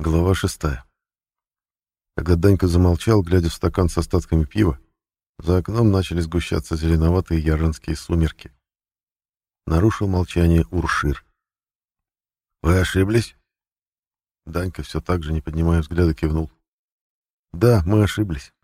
Глава шестая. Когда Данька замолчал, глядя в стакан с остатками пива, за окном начали сгущаться зеленоватые яранские сумерки. Нарушил молчание Уршир. «Вы ошиблись?» Данька все так же, не поднимая взгляда, кивнул. «Да, мы ошиблись.